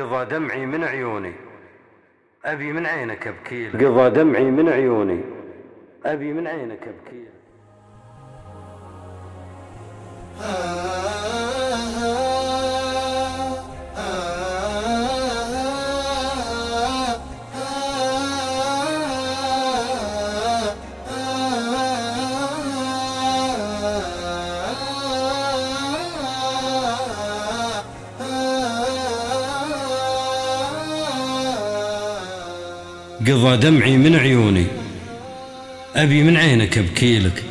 قضى دمعي من عيوني. أبي من عينك أبكي قضى دمعي من عيوني. أبي من عينك أبكي قضى دمعي من عيوني. أبي من عينك أبكيلك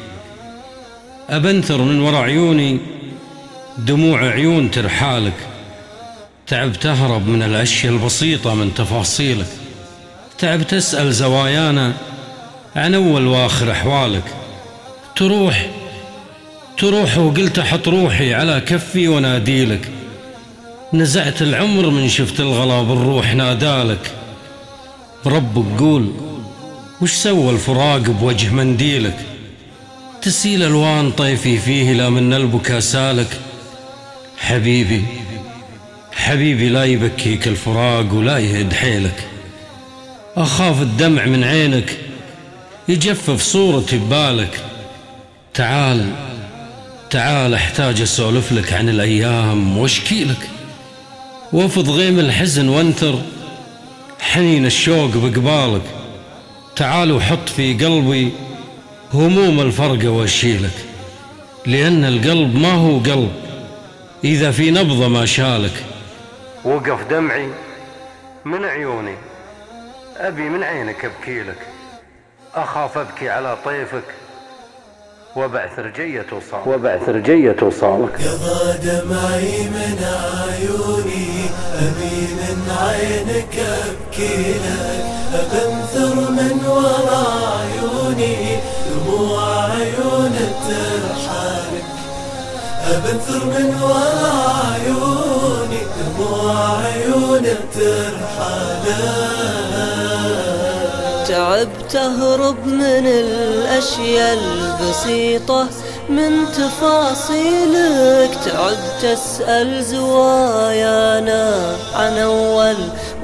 أبنثر من وراء عيوني. دموع عيون ترحالك. تعب تهرب من الأشياء البسيطة من تفاصيلك. تعب تسأل زوايانا عن أول وآخر أحوالك. تروح تروح وقلت أحط روحي على كفي وناديلك نزعت العمر من شفت الغلا بالروح نادالك. بربك قول وش سوى الفراق بوجه منديلك؟ تسيل ألوان طيفي فيه لا من البكا سالك حبيبي حبيبي لا يبكيك الفراق ولا يهد حيلك. أخاف الدمع من عينك يجفف صورتي ببالك. تعال تعال أحتاج أسولف لك عن الأيام وأشكي لك. وافض غيم الحزن وانثر حنين الشوق بقبالك. تعال وحط في قلبي هموم الفرقة واشيلك لأن القلب ما هو قلب إذا في نبضة ما شالك. وقف دمعي من عيوني أبي من عينك أبكيلك أخاف أبكي على طيفك. وبعث رجية وصالك وبعث رجية وصالك قضى دمعي من عيوني أبي من عينك أبكي لك أبنثر من وراء عيوني دموع عيون ترحالك أبنثر من وراء عيوني دموع عيون ترحالك تعب تهرب من الأشياء البسيطة من تفاصيلك. تعب تسأل زوايانا عن أول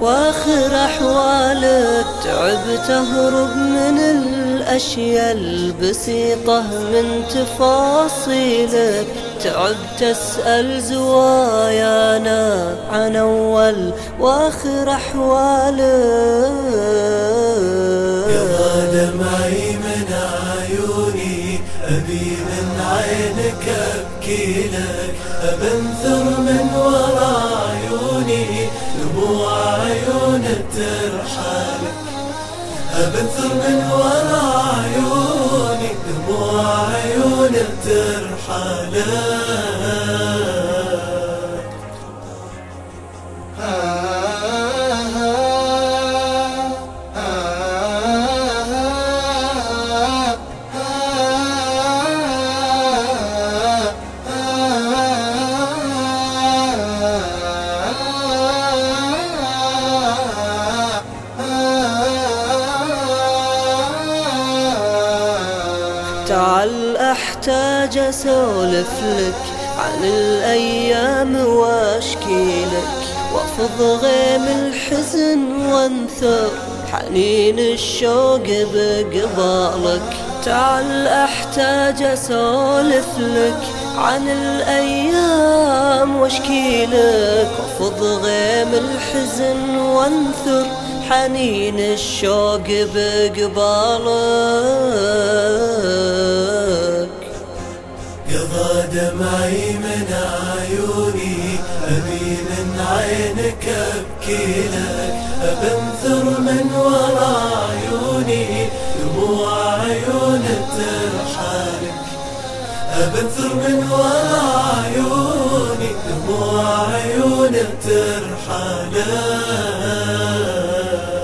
وآخر أحوالك. تعب تهرب من الأشياء البسيطة من تفاصيلك. تعب تسأل زوايانا عن أول وآخر أحوالك. عينك أبكي لك. أبنثر من وراء عيوني دموع عيون ترحالك أبنثر من وراء عيوني دموع عيون ترحالك تعال احتاج أسولف لك عن الأيام وأشكي لك. وافض غيم الحزن وانثر حنين الشوق بقبالك تعال احتاج أسولف لك عن الأيام واشكي لك وافض غيم الحزن وانثر حنين الشوق بقبالك. قضى دمعي من عيوني أبي من عينك أبكي لك أبنثر من وراء أبنثر من وراء عيوني دموع عيون ترحالك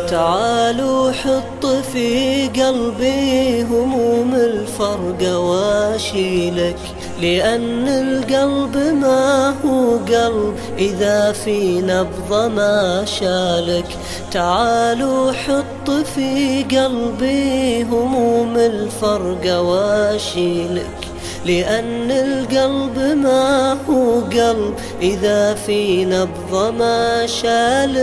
تعالوا حط في قلبي هموم الفرقة واشيلك لأن القلب ما هو قلب إذا في نبضة ما شالك. تعالوا حط في قلبي هموم الفرقة واشيلك لأن القلب ما هو قلب إذا في نبض ما شالك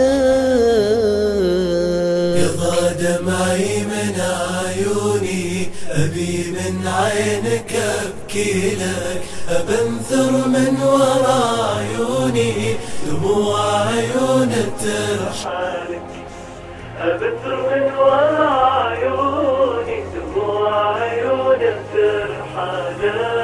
قضى دمعي من عيوني أبي من عينك أبكي لك. أبنثر من ورا عيوني دموع عيونك ترحلك أبنثر من ورا عيوني دموع عيونك ترحلك